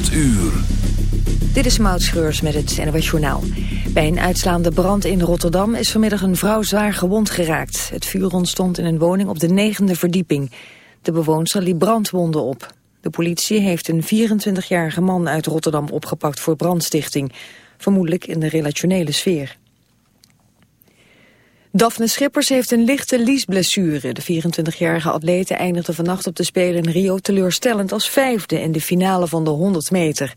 8 uur. Dit is Maud Schreurs met het NWS Journaal. Bij een uitslaande brand in Rotterdam is vanmiddag een vrouw zwaar gewond geraakt. Het vuur ontstond in een woning op de negende verdieping. De bewoonster liep brandwonden op. De politie heeft een 24-jarige man uit Rotterdam opgepakt voor brandstichting. Vermoedelijk in de relationele sfeer. Daphne Schippers heeft een lichte liesblessure. De 24-jarige atlete eindigde vannacht op de Spelen in Rio teleurstellend als vijfde in de finale van de 100 meter.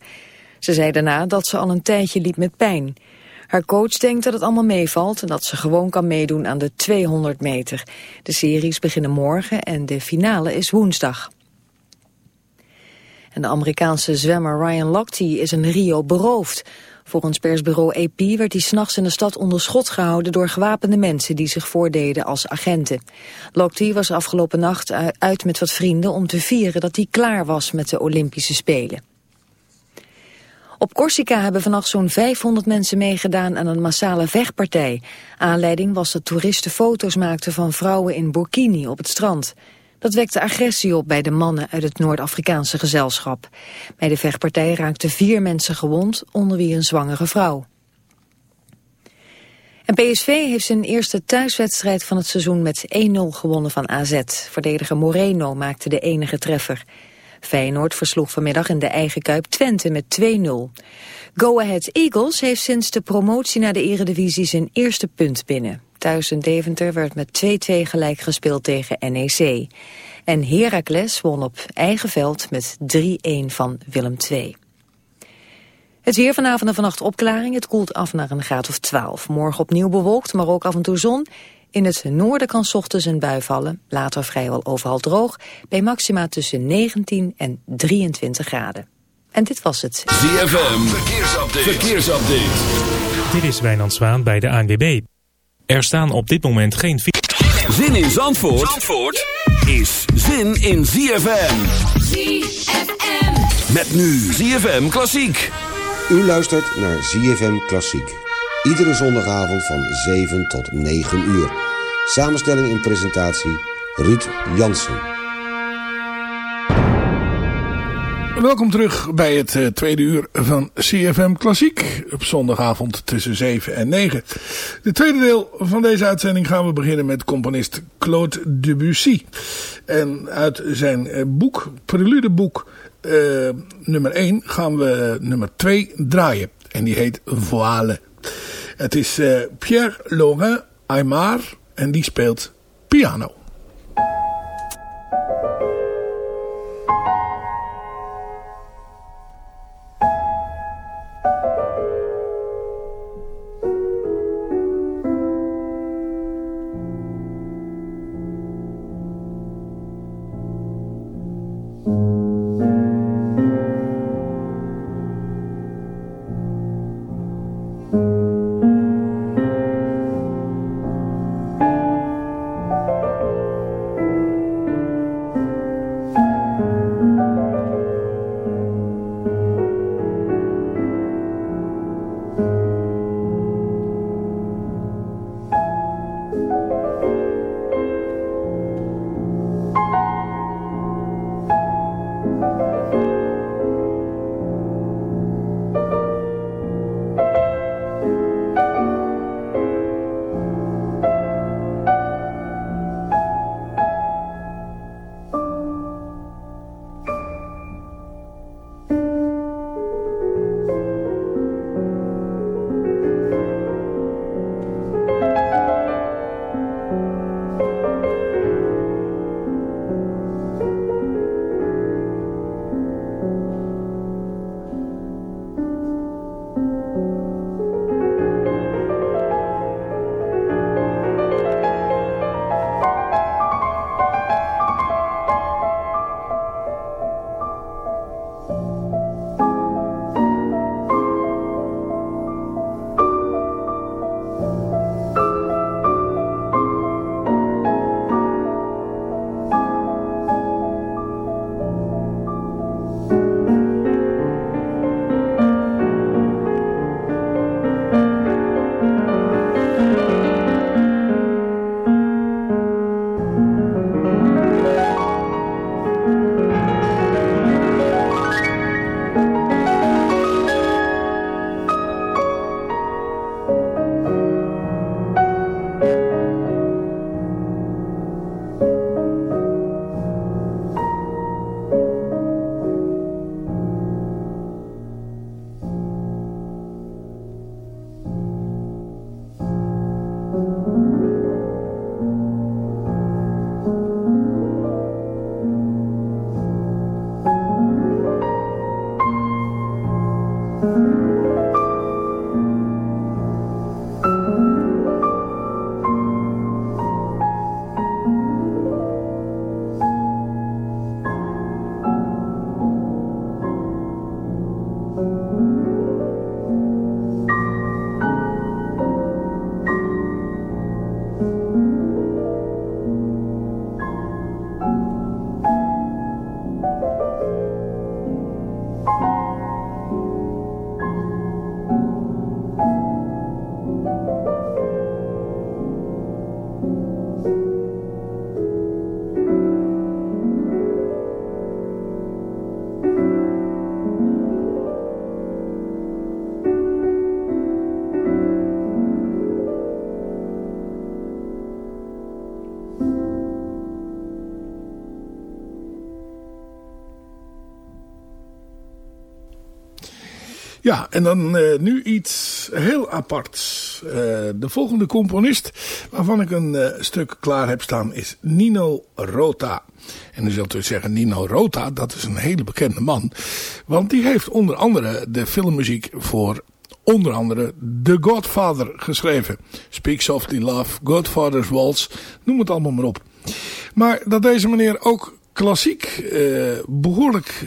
Ze zei daarna dat ze al een tijdje liep met pijn. Haar coach denkt dat het allemaal meevalt en dat ze gewoon kan meedoen aan de 200 meter. De series beginnen morgen en de finale is woensdag. En de Amerikaanse zwemmer Ryan Lochte is in Rio beroofd. Volgens persbureau AP werd hij s'nachts in de stad onder schot gehouden door gewapende mensen die zich voordeden als agenten. Lochte was afgelopen nacht uit met wat vrienden om te vieren dat hij klaar was met de Olympische Spelen. Op Corsica hebben vannacht zo'n 500 mensen meegedaan aan een massale vechtpartij. Aanleiding was dat toeristen foto's maakten van vrouwen in burkini op het strand. Dat wekte agressie op bij de mannen uit het Noord-Afrikaanse gezelschap. Bij de vechtpartij raakten vier mensen gewond, onder wie een zwangere vrouw. En PSV heeft zijn eerste thuiswedstrijd van het seizoen met 1-0 gewonnen van AZ. Verdediger Moreno maakte de enige treffer. Feyenoord versloeg vanmiddag in de eigen Kuip Twente met 2-0. Go Ahead Eagles heeft sinds de promotie naar de eredivisie zijn eerste punt binnen. Thuis in Deventer werd met 2-2 gelijk gespeeld tegen NEC. En Heracles won op eigen veld met 3-1 van Willem II. Het weer vanavond en vannacht opklaring. Het koelt af naar een graad of 12. Morgen opnieuw bewolkt, maar ook af en toe zon. In het noorden kan ochtends een bui vallen. Later vrijwel overal droog. Bij maxima tussen 19 en 23 graden. En dit was het. ZFM, verkeersupdate. verkeersupdate. Dit is Wijnand Zwaan bij de ANWB. Er staan op dit moment geen... Zin in Zandvoort, Zandvoort is zin in ZFM. ZFM. Met nu ZFM Klassiek. U luistert naar ZFM Klassiek. Iedere zondagavond van 7 tot 9 uur. Samenstelling en presentatie Ruud Jansen. Welkom terug bij het uh, tweede uur van CFM Klassiek. Op zondagavond tussen 7 en 9. De tweede deel van deze uitzending gaan we beginnen met componist Claude Debussy. En uit zijn uh, boek, preludeboek uh, nummer 1, gaan we nummer 2 draaien. En die heet Voile. Het is Pierre Laurent Aymar en die speelt piano. Ja, en dan uh, nu iets heel aparts. Uh, de volgende componist waarvan ik een uh, stuk klaar heb staan is Nino Rota. En dan zult u zeggen, Nino Rota, dat is een hele bekende man. Want die heeft onder andere de filmmuziek voor onder andere The Godfather geschreven. Speak Softly Love, Godfather's Waltz, noem het allemaal maar op. Maar dat deze meneer ook klassiek behoorlijk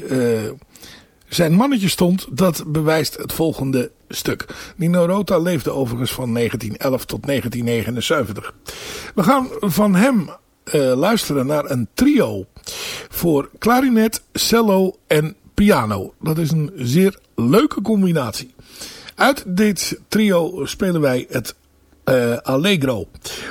zijn mannetje stond, dat bewijst het volgende stuk. Nino Rota leefde overigens van 1911 tot 1979. We gaan van hem uh, luisteren naar een trio voor klarinet, cello en piano. Dat is een zeer leuke combinatie. Uit dit trio spelen wij het uh, Allegro.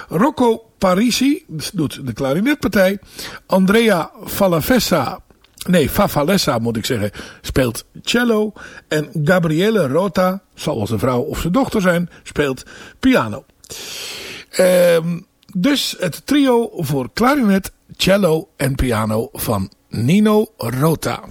Rocco Parisi doet de klarinetpartij. Andrea Falafessa Nee, Favalessa moet ik zeggen, speelt cello. En Gabriele Rota, zal zijn vrouw of zijn dochter zijn, speelt piano. Um, dus het trio voor klarinet, cello en piano van Nino Rota.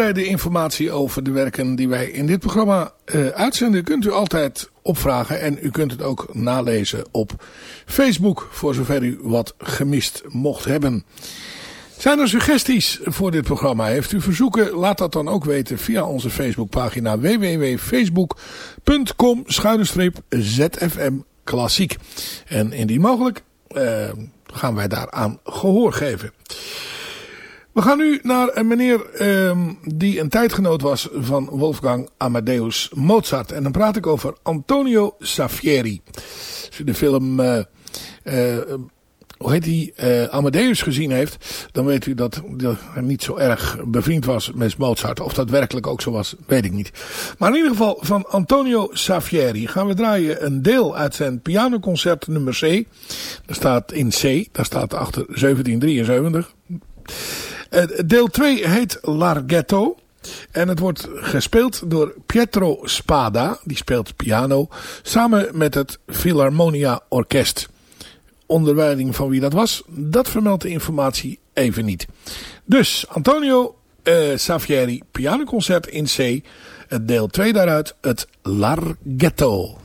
Uitgebreide informatie over de werken die wij in dit programma uh, uitzenden kunt u altijd opvragen. En u kunt het ook nalezen op Facebook voor zover u wat gemist mocht hebben. Zijn er suggesties voor dit programma? Heeft u verzoeken? Laat dat dan ook weten via onze Facebookpagina www.facebook.com ZFM Klassiek. En indien mogelijk uh, gaan wij daaraan gehoor geven. We gaan nu naar een meneer um, die een tijdgenoot was van Wolfgang Amadeus Mozart. En dan praat ik over Antonio Saffieri. Als u de film... Uh, uh, hoe heet die, Amadeus gezien heeft, dan weet u dat, hij niet zo erg bevriend was met Mozart. Of dat werkelijk ook zo was, weet ik niet. Maar in ieder geval van Antonio Saffieri gaan we draaien een deel uit zijn pianoconcert nummer C. Daar staat in C, daar staat achter 1773. Uh, deel 2 heet Larghetto. En het wordt gespeeld door Pietro Spada, die speelt piano, samen met het Philharmonia Orkest onderwijding van wie dat was, dat vermeldt de informatie even niet. Dus Antonio uh, Safieri, pianoconcert in C, het deel 2 daaruit, het Larghetto.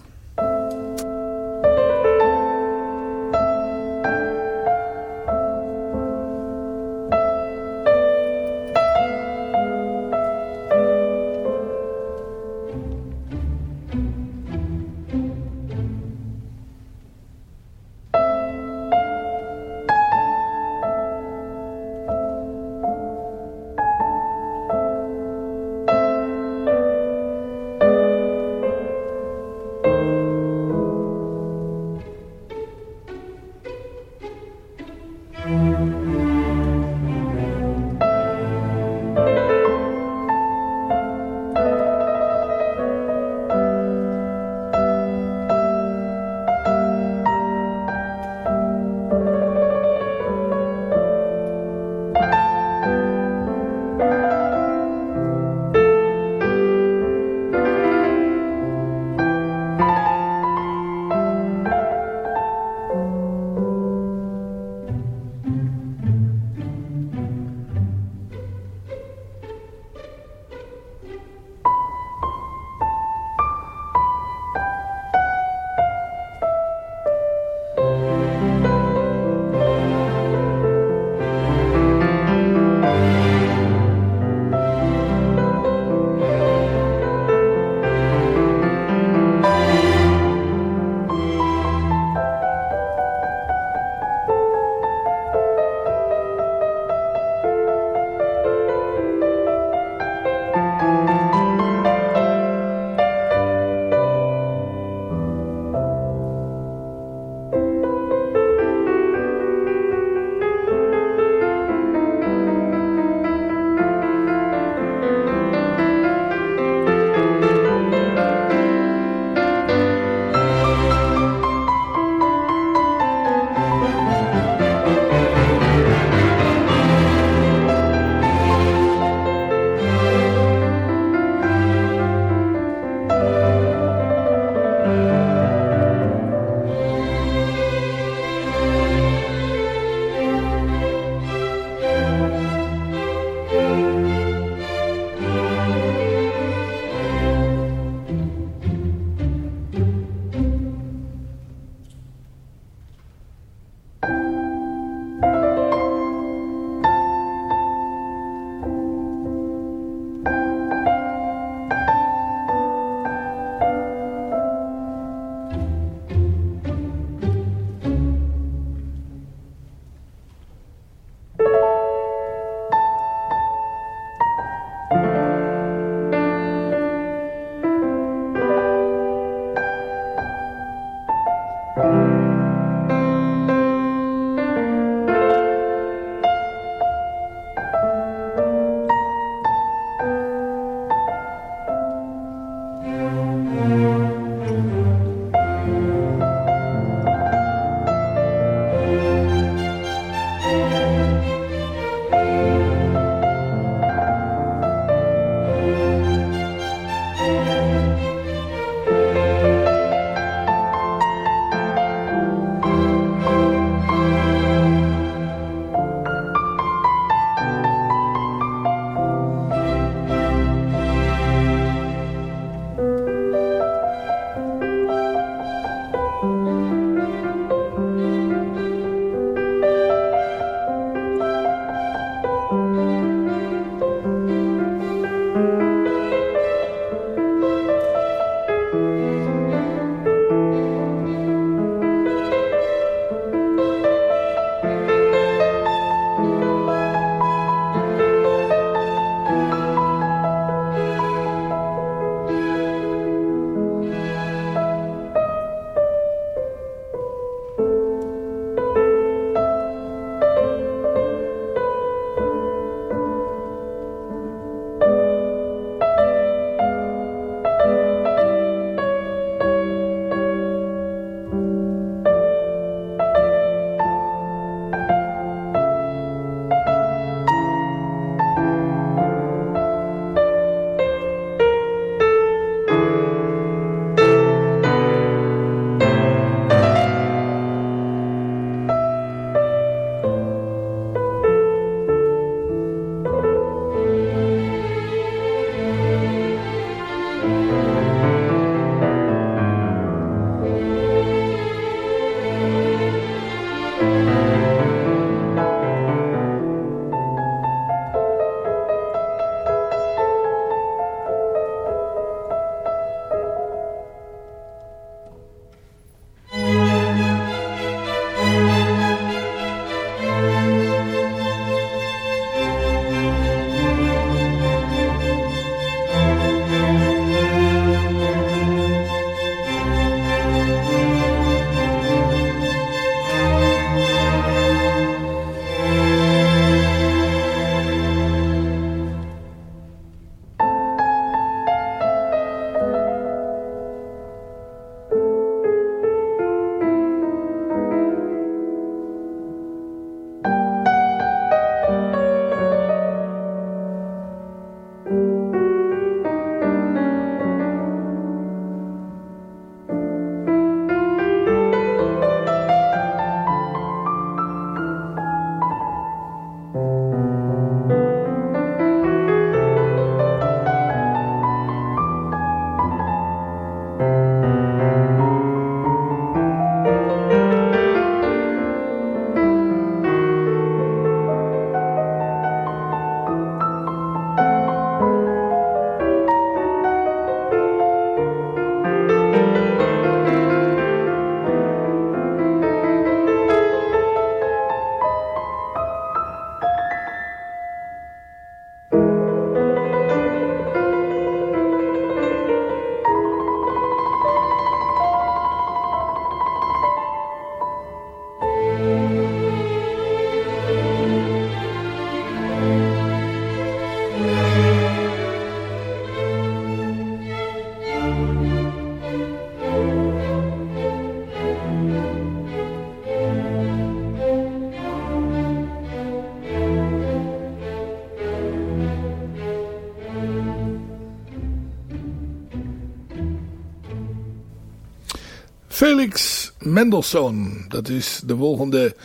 Felix Mendelssohn. Dat is de volgende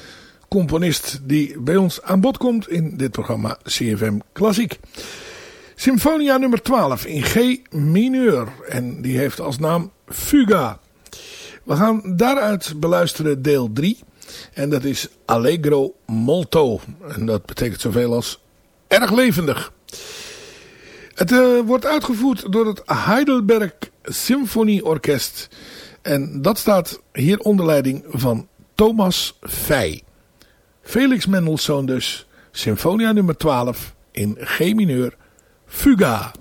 componist die bij ons aan bod komt in dit programma CFM Klassiek. Symfonia nummer 12 in G mineur. En die heeft als naam Fuga. We gaan daaruit beluisteren deel 3. En dat is Allegro Molto. En dat betekent zoveel als erg levendig. Het uh, wordt uitgevoerd door het Heidelberg Symfonieorkest. En dat staat hier onder leiding van Thomas Fey. Felix Mendelssohn dus. Symfonia nummer 12 in G mineur. Fuga.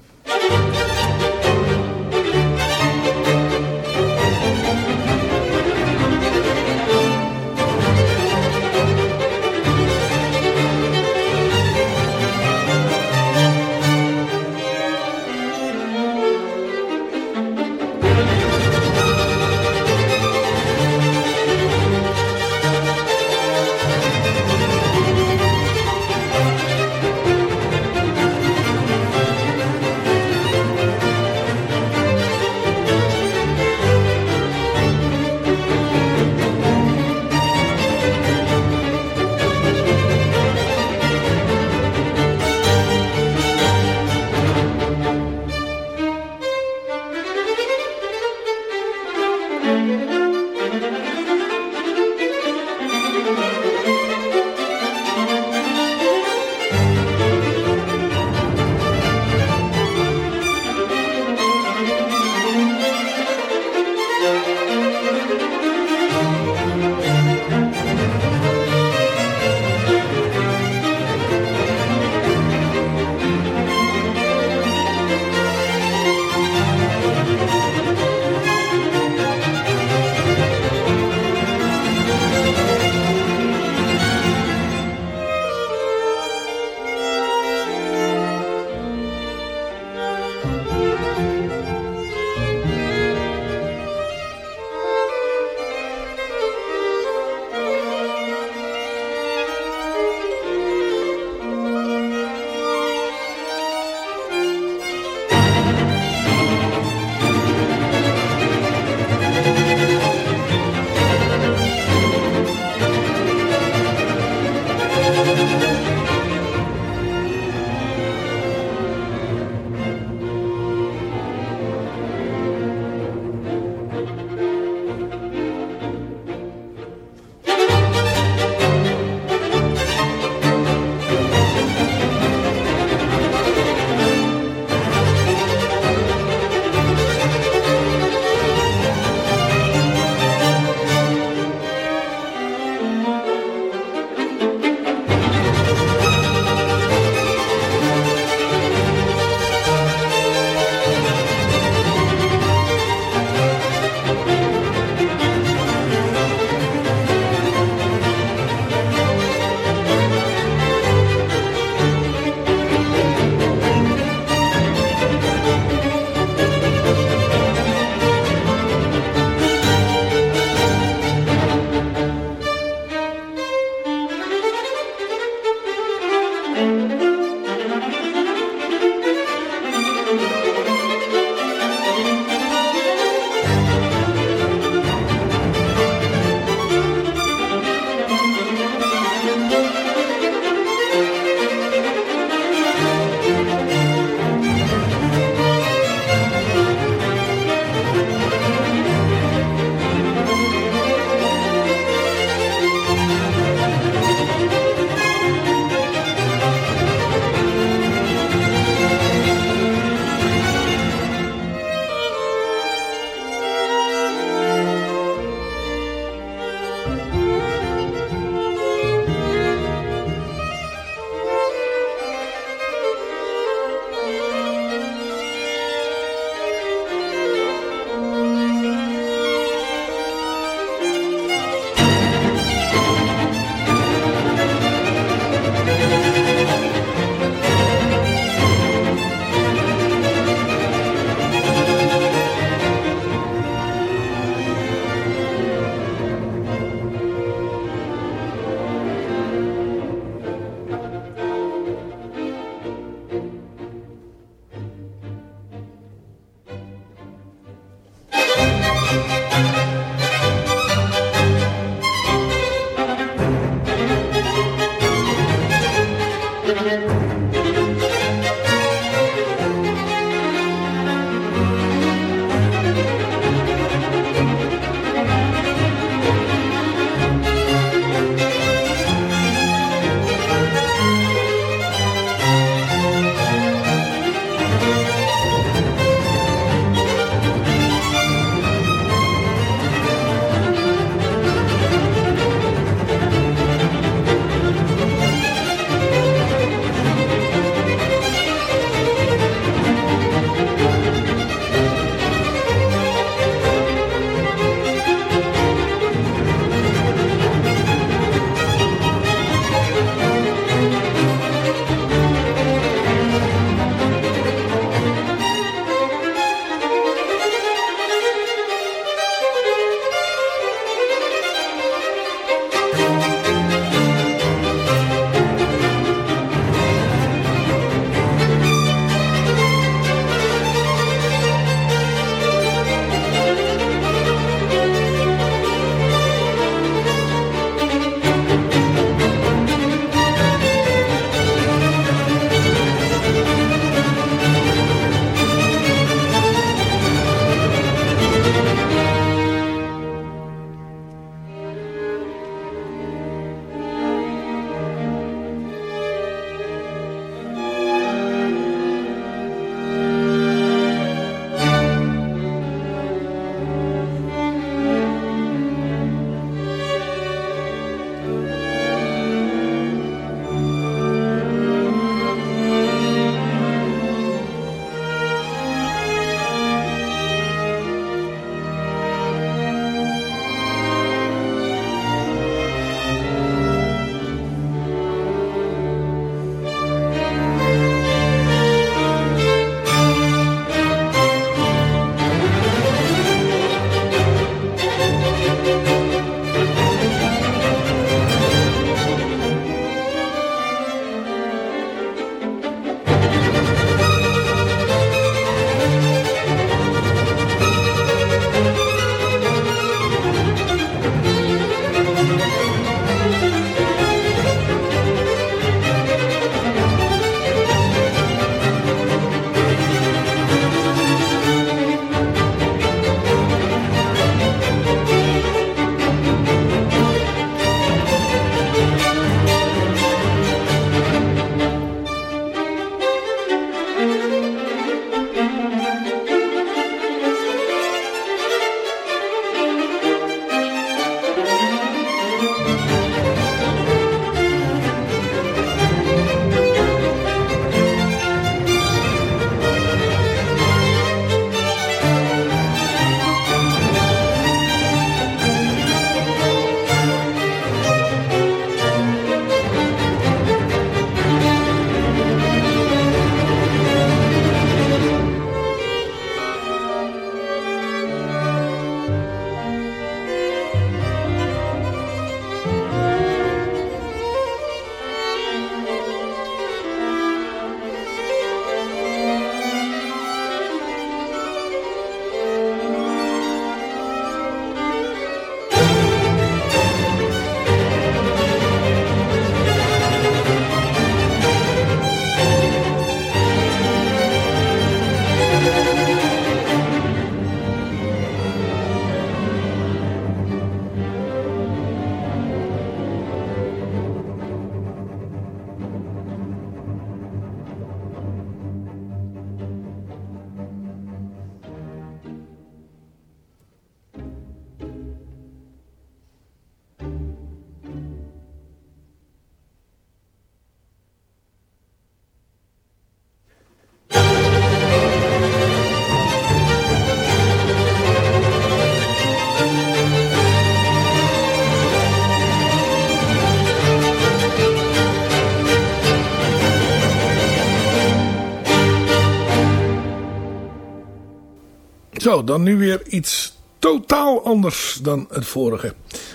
Zo, dan nu weer iets totaal anders dan het vorige.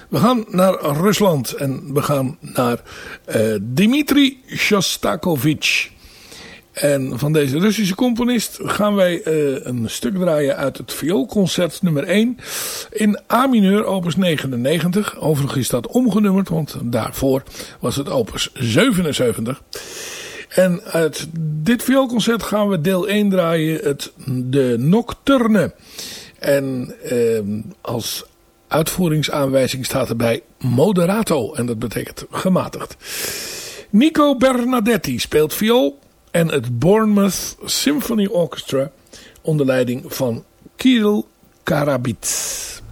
We gaan naar Rusland en we gaan naar uh, Dmitri Shostakovich. En van deze Russische componist gaan wij uh, een stuk draaien uit het vioolconcert nummer 1 in A mineur opus 99. Overigens is dat omgenummerd, want daarvoor was het opus 77. En uit dit vioolconcert gaan we deel 1 draaien, het, de Nocturne. En eh, als uitvoeringsaanwijzing staat erbij moderato. En dat betekent gematigd. Nico Bernadetti speelt viool. En het Bournemouth Symphony Orchestra onder leiding van Kirill Karabits.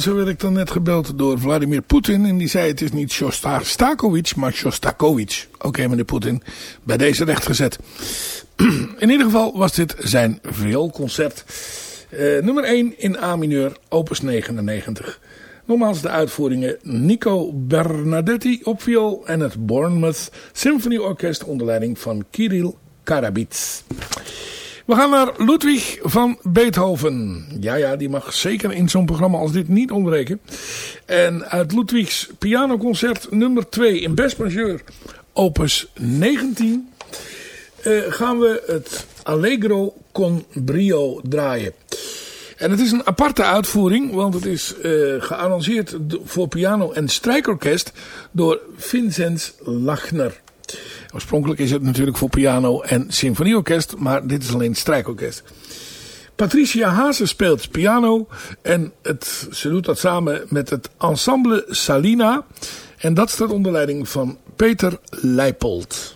Zo werd ik dan net gebeld door Vladimir Poetin. En die zei het is niet Shostakovich, maar Shostakovich. Oké meneer Poetin, bij deze rechtgezet. In ieder geval was dit zijn vioolconcert. Uh, nummer 1 in A mineur, opus 99. Nogmaals de uitvoeringen Nico Bernadetti op viool en het Bournemouth Symphony Orkest onder leiding van Kirill Karabits. We gaan naar Ludwig van Beethoven. Ja, ja, die mag zeker in zo'n programma als dit niet ontbreken. En uit Ludwigs pianoconcert nummer 2 in Best Majeur, opus 19, uh, gaan we het Allegro con brio draaien. En het is een aparte uitvoering, want het is uh, gearrangeerd voor piano en strijkorkest door Vincent Lachner. Oorspronkelijk is het natuurlijk voor piano en symfonieorkest, maar dit is alleen strijkorkest. Patricia Haase speelt piano en het, ze doet dat samen met het ensemble Salina. En dat staat onder leiding van Peter Leipold.